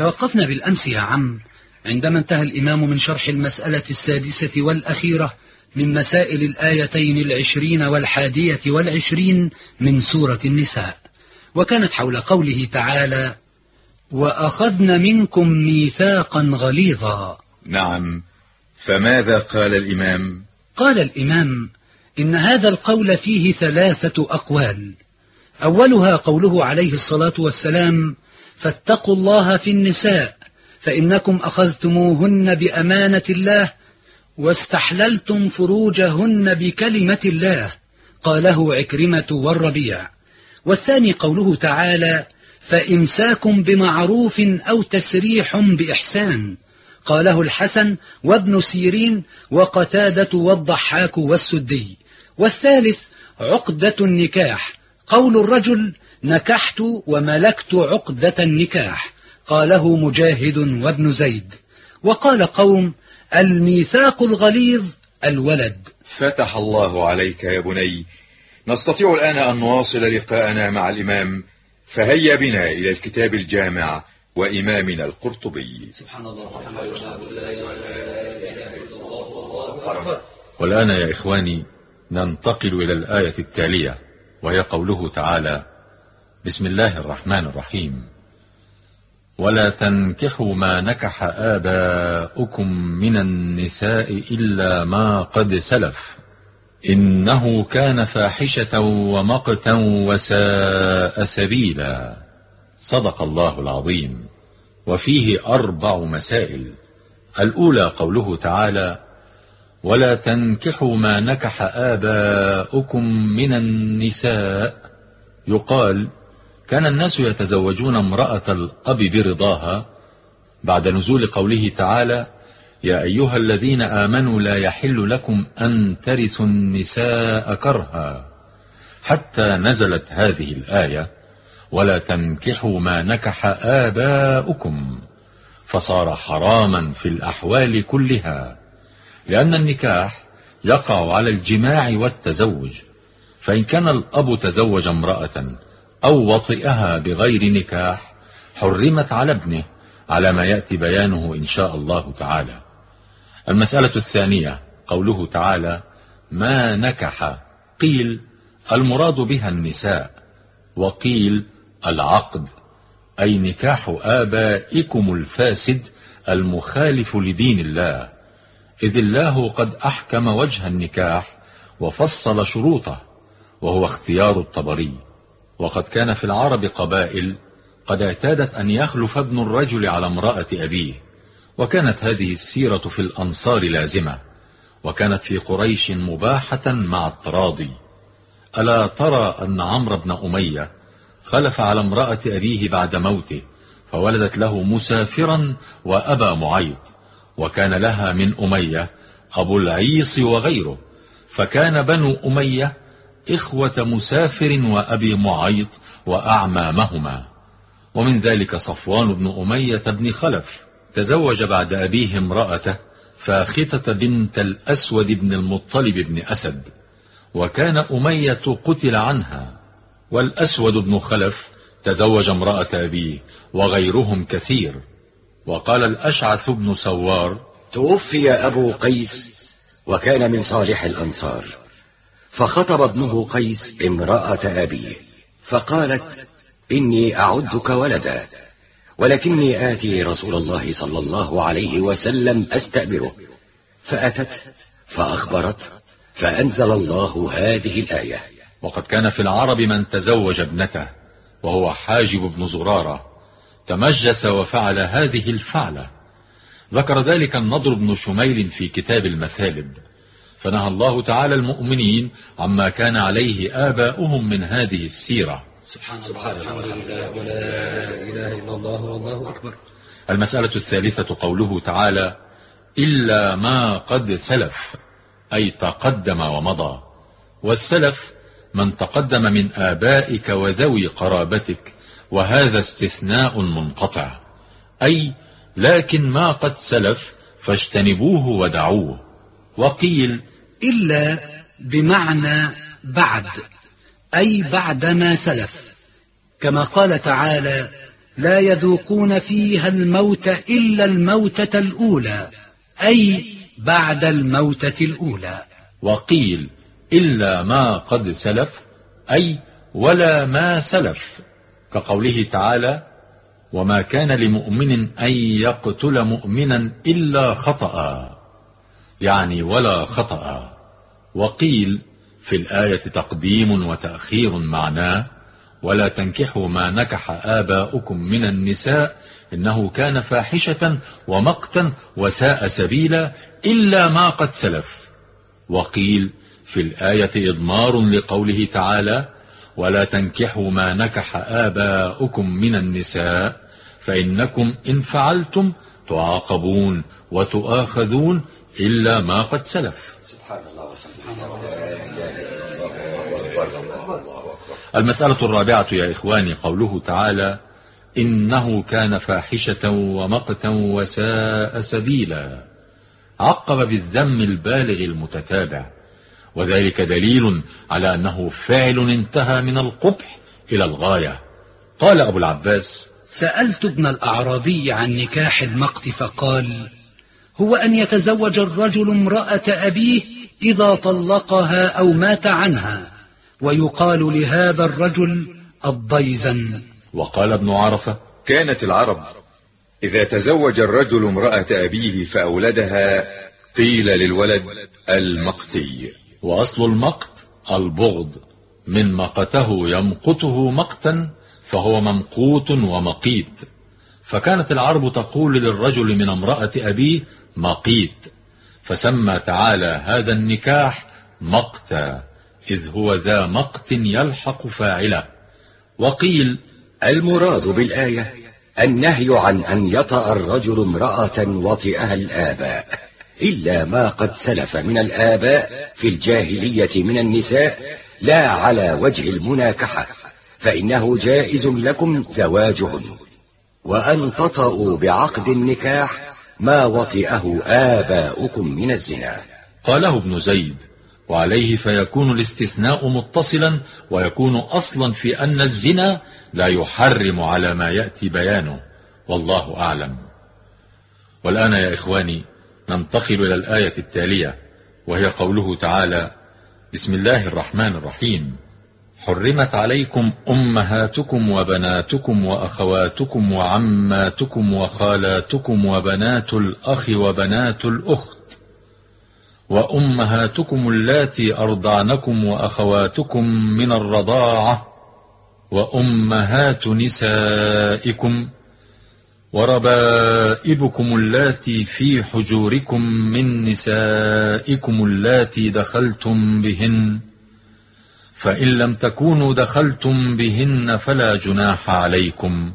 توقفنا بالأمس يا عم. عندما انتهى الإمام من شرح المسألة السادسة والأخيرة من مسائل الآيتين العشرين والحادية والعشرين من سورة النساء وكانت حول قوله تعالى وأخذن منكم ميثاقا غليظا. نعم. فماذا قال الإمام؟ قال الإمام إن هذا القول فيه ثلاثة أقوال. أولها قوله عليه الصلاة والسلام فاتقوا الله في النساء فإنكم أخذتموهن بأمانة الله واستحللتم فروجهن بكلمة الله قاله عكرمة والربيع. والثاني قوله تعالى فإمساك بمعروف أو تسريح بإحسان قاله الحسن وابن سيرين وقتادة والضحاك والسدي. والثالث عقدة النكاح قول الرجل نكحت وملكت عقدة النكاح قاله مجاهد وابن زيد. وقال قوم الميثاق الغليظ الولد. فتح الله عليك يا بني نستطيع الآن أن نواصل لقاءنا مع الإمام فهيا بنا إلى الكتاب الجامع وإمامنا القرطبي. سبحان الله والآن يا إخواني ننتقل إلى الآية التالية وهي قوله تعالى بسم الله الرحمن الرحيم. ولا تنكحوا ما نكح آباؤكم من النساء إلا ما قد سلف. إنه كان فاحشة ومقتا وساء سبيلا. صدق الله العظيم. وفيه أربع مسائل. الأولى قوله تعالى ولا تنكحوا ما نكح آباؤكم من النساء. يقال كان الناس يتزوجون امرأة الأب برضاها بعد نزول قوله تعالى يا أيها الذين آمنوا لا يحل لكم أن ترثوا النساء كرها حتى نزلت هذه الآية ولا تنكحوا ما نكح آباؤكم فصار حراما في الأحوال كلها لأن النكاح يقع على الجماع والتزوج فإن كان الأب تزوج امرأة أو وطئها بغير نكاح حرمت على ابنه على ما يأتي بيانه إن شاء الله تعالى. المسألة الثانية قوله تعالى ما نكح قيل المراد بها النساء وقيل العقد أي نكاح آبائكم الفاسد المخالف لدين الله. إذ الله قد أحكم وجه النكاح وفصل شروطه وهو اختيار الطبري. وقد كان في العرب قبائل قد اعتادت أن يخلف ابن الرجل على امرأة أبيه وكانت هذه السيرة في الأنصار لازمة وكانت في قريش مباحة مع التراضي. ألا ترى أن عمرو بن أمية خلف على امرأة أبيه بعد موته فولدت له مسافرا وأبا معيط وكان لها من أمية أبو العيص وغيره فكان بنو أمية إخوة مسافر وأبي معيط وأعمامهما. ومن ذلك صفوان بن أمية بن خلف. تزوج بعد أبيه امرأته فاختة بنت الأسود بن المطلب بن أسد. وكان أمية قتل عنها. والأسود بن خلف تزوج امرأة أبيه وغيرهم كثير. وقال الأشعث بن سوار توفي أبو قيس وكان من صالح الأنصار. فخطب ابنه قيس امرأة أبيه فقالت إني أعدك ولدا ولكني آتي رسول الله صلى الله عليه وسلم أستأبره. فأتت فأخبرت فأنزل الله هذه الآية. وقد كان في العرب من تزوج ابنته وهو حاجب بن زرارة تمجس وفعل هذه الفعلة. ذكر ذلك النضر بن شميل في كتاب المثالب فنهى الله تعالى المؤمنين عما كان عليه آباؤهم من هذه السيرة. سبحان الله الحمد لله ولا إله إلا الله والله أكبر. المسألة الثالثة قوله تعالى إلا ما قد سلف أي تقدم ومضى. والسلف من تقدم من آبائك وذوي قرابتك وهذا استثناء منقطع. أي لكن ما قد سلف فاجتنبوه ودعوه. وقيل إلا بمعنى بعد أي بعد ما سلف كما قال تعالى لا يذوقون فيها الموت إلا الموتة الأولى أي بعد الموتة الأولى. وقيل إلا ما قد سلف أي ولا ما سلف كقوله تعالى وما كان لمؤمن أن يقتل مؤمنا إلا خطأ. يعني ولا خطأ. وقيل في الآية تقديم وتأخير معناه ولا تنكحوا ما نكح آباؤكم من النساء إنه كان فاحشة ومقتا وساء سبيلا إلا ما قد سلف. وقيل في الآية إضمار لقوله تعالى ولا تنكحوا ما نكح آباؤكم من النساء فإنكم إن فعلتم تعاقبون وتؤاخذون إلا ما قد سلف. سبحان الله المسألة الرابعة يا إخواني قوله تعالى إنه كان فاحشة ومقتا وساء سبيلا. عقب بالذم البالغ المتتابع. وذلك دليل على أنه فعل انتهى من القبح إلى الغاية. قال أبو العباس سألت ابن الأعرابي عن نكاح المقت فقال هو أن يتزوج الرجل امرأة أبيه إذا طلقها أو مات عنها ويقال لهذا الرجل الضيزن. وقال ابن عرفة كانت العرب إذا تزوج الرجل امرأة أبيه فأولدها قيل للولد المقتي. وأصل المقت البغض من مقته يمقته مقتا فهو ممقوت ومقيت. فكانت العرب تقول للرجل من امرأة أبيه مقيت فسمى تعالى هذا النكاح مقتا إذ هو ذا مقت يلحق فاعله وقيل المراد بالآية النهي عن أن يطأ الرجل امرأة وطئها الآباء إلا ما قد سلف من الآباء في الجاهلية من النساء لا على وجه المناكحة فإنه جائز لكم زواجهن. وأن تطأوا بعقد النكاح ما وطئه آباؤكم من الزنا. قاله ابن زيد وعليه فيكون الاستثناء متصلا ويكون أصلا في أن الزنا لا يحرم على ما يأتي بيانه. والله أعلم. والآن يا إخواني ننتقل إلى الآية التالية وهي قوله تعالى بسم الله الرحمن الرحيم. حرمت عليكم أمهاتكم وبناتكم وأخواتكم وعماتكم وخالاتكم وبنات الأخ وبنات الأخت وأمهاتكم اللاتي أرضعنكم وأخواتكم من الرضاعة وأمهات نسائكم وربائبكم اللاتي في حجوركم من نسائكم اللاتي دخلتم بهن فإن لم تكونوا دخلتم بهن فلا جناح عليكم.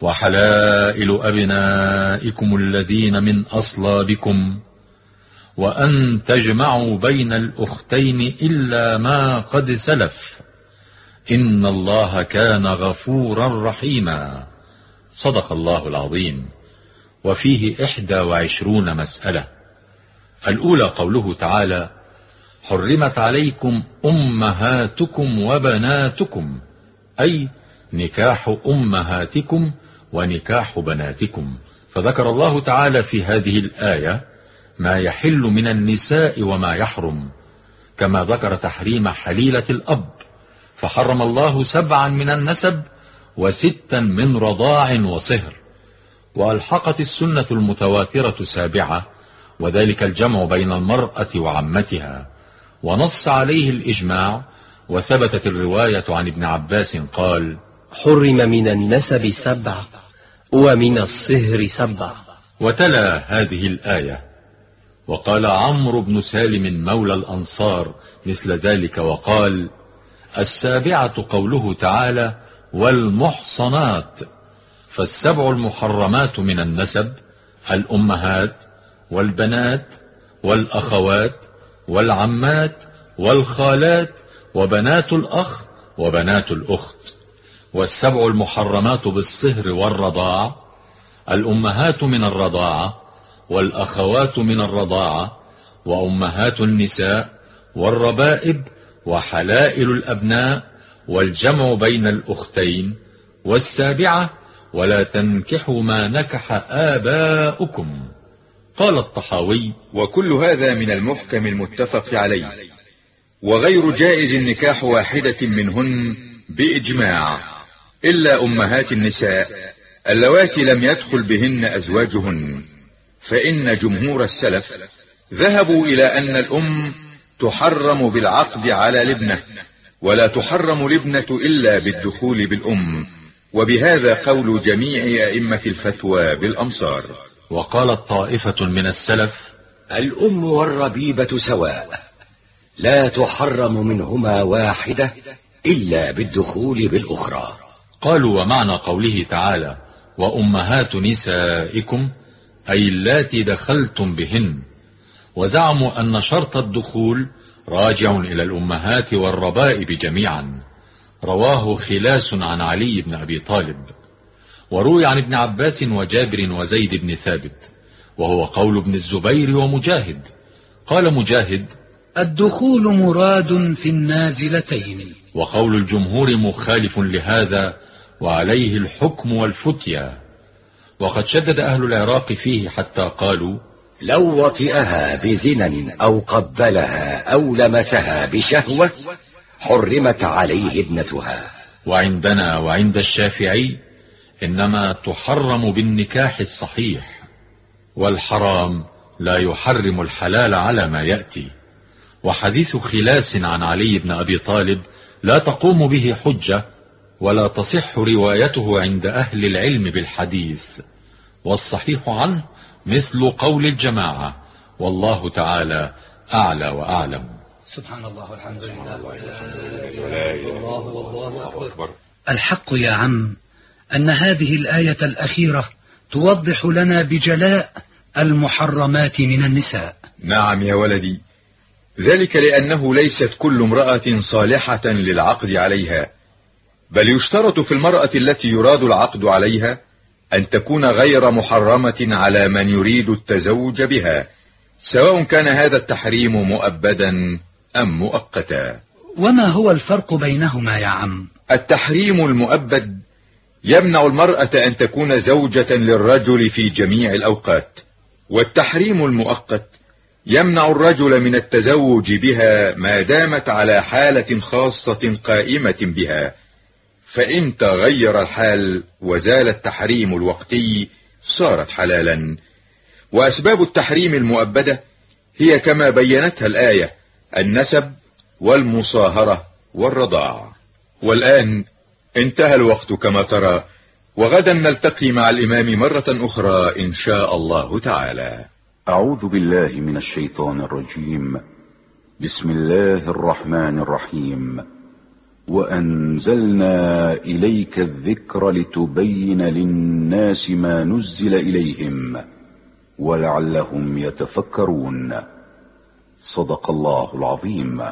وحلائل أبنائكم الذين من أصلابكم. وأن تجمعوا بين الأختين إلا ما قد سلف. إن الله كان غفورا رحيما. صدق الله العظيم. وفيه إحدى وعشرون مسألة. الأولى قوله تعالى حرمت عليكم أمهاتكم وبناتكم أي نكاح أمهاتكم ونكاح بناتكم. فذكر الله تعالى في هذه الآية ما يحل من النساء وما يحرم كما ذكر تحريم حليلة الأب فحرم الله سبعا من النسب وستا من رضاع وصهر. وألحقت السنة المتواترة سابعة وذلك الجمع بين المرأة وعمتها. ونص عليه الإجماع وثبتت الرواية عن ابن عباس قال حرم من النسب سبع ومن الصهر سبع. وتلا هذه الآية وقال عمرو بن سالم مولى الأنصار مثل ذلك وقال السابعة قوله تعالى والمحصنات. فالسبع المحرمات من النسب الأمهات والبنات والأخوات والعمات والخالات وبنات الأخ وبنات الأخت. والسبع المحرمات بالصهر والرضاع الأمهات من الرضاعة والأخوات من الرضاعة وأمهات النساء والربائب وحلائل الأبناء والجمع بين الأختين والسابعة ولا تنكحوا ما نكح آباؤكم. قال الطحاوي وكل هذا من المحكم المتفق عليه وغير جائز النكاح واحدة منهن بإجماع إلا أمهات النساء اللواتي لم يدخل بهن أزواجهن فإن جمهور السلف ذهبوا إلى أن الأم تحرم بالعقد على لبنة ولا تحرم لبنة إلا بالدخول بالأم وبهذا قول جميع أئمة الفتوى بالأمصار. وقالت طائفة من السلف الأم والربيبة سواء لا تحرم منهما واحدة إلا بالدخول بالأخرى. قالوا ومعنى قوله تعالى وأمهات نسائكم أي اللاتي دخلتم بهن. وزعموا أن شرط الدخول راجع إلى الأمهات والربائب جميعا. رواه خلاس عن علي بن أبي طالب وروي عن ابن عباس وجابر وزيد بن ثابت وهو قول ابن الزبير ومجاهد. قال مجاهد الدخول مراد في النازلتين. وقول الجمهور مخالف لهذا وعليه الحكم والفتيا. وقد شدد أهل العراق فيه حتى قالوا لو وطئها بزنا أو قبلها أو لمسها بشهوة حرمت عليه ابنتها. وعندنا وعند الشافعي إنما تحرم بالنكاح الصحيح والحرام لا يحرم الحلال على ما يأتي. وحديث خلاس عن علي بن أبي طالب لا تقوم به حجة ولا تصح روايته عند أهل العلم بالحديث. والصحيح عنه مثل قول الجماعة والله تعالى أعلى وأعلم. سبحان الله والحمد لله. الله والله أكبر. الحق يا عم أن هذه الآية الأخيرة توضح لنا بجلاء المحرمات من النساء. نعم يا ولدي. ذلك لأنه ليست كل امرأة صالحة للعقد عليها بل يشترط في المرأة التي يراد العقد عليها أن تكون غير محرمة على من يريد التزوج بها سواء كان هذا التحريم مؤبدا أم مؤقتا؟ وما هو الفرق بينهما يا عم؟ التحريم المؤبد يمنع المرأة أن تكون زوجة للرجل في جميع الأوقات والتحريم المؤقت يمنع الرجل من التزوج بها ما دامت على حالة خاصة قائمة بها فإن تغير الحال وزال التحريم الوقتي صارت حلالا. وأسباب التحريم المؤبدة هي كما بينتها الآية النسب والمصاهرة والرضاع. والآن انتهى الوقت كما ترى وغدا نلتقي مع الإمام مرة أخرى إن شاء الله تعالى. أعوذ بالله من الشيطان الرجيم. بسم الله الرحمن الرحيم. وأنزلنا إليك الذكر لتبين للناس ما نزل إليهم ولعلهم يتفكرون. صدق الله العظيم.